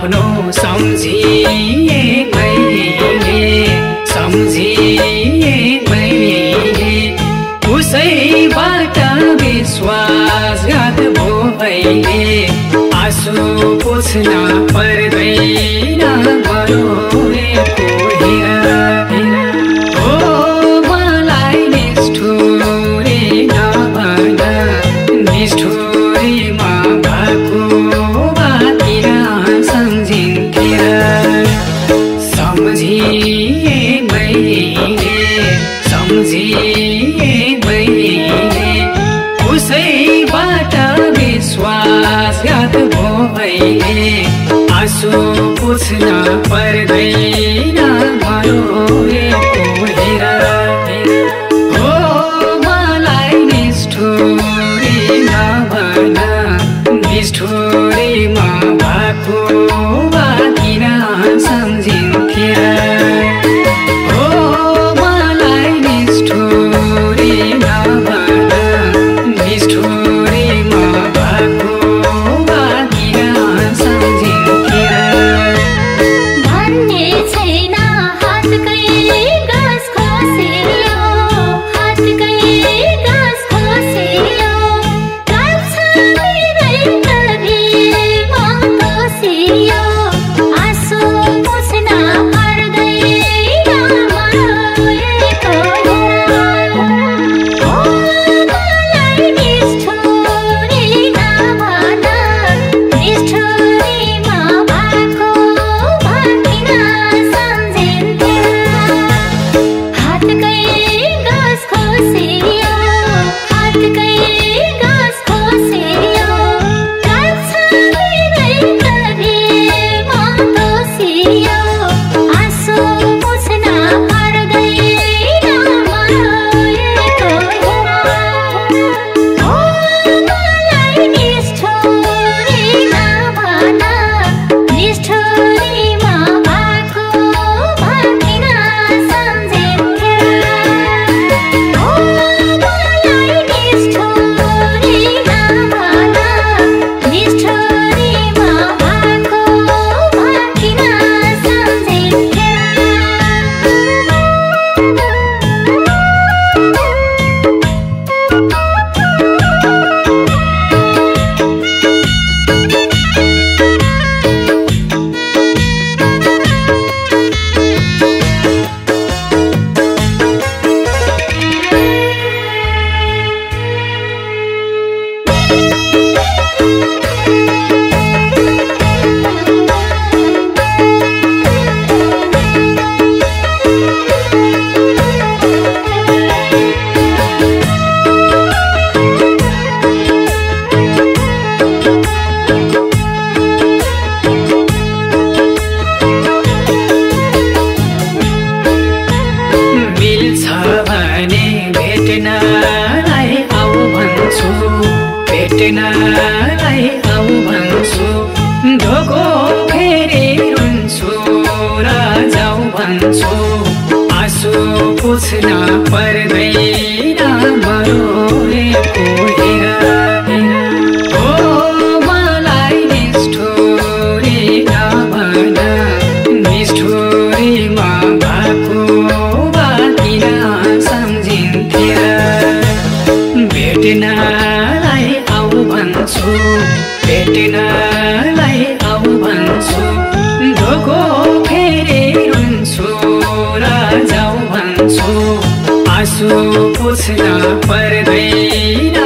आफ्नो सम्झिएमै सम्झिएमै उसैबाट विश्वासघात भो मैले आँसु पुछ्न पर्दैन भनौँ सम्झिँदैन उसैबाट विश्वासघात भोइले आँसु पुछ्न पर्दैन भयो भेट्नलाई आऊ भेटिनलाई आउ भन्छु ढोको फेरि रुन्छु र जाऊ भन्छु आँसु पुछ्न पर्दैन।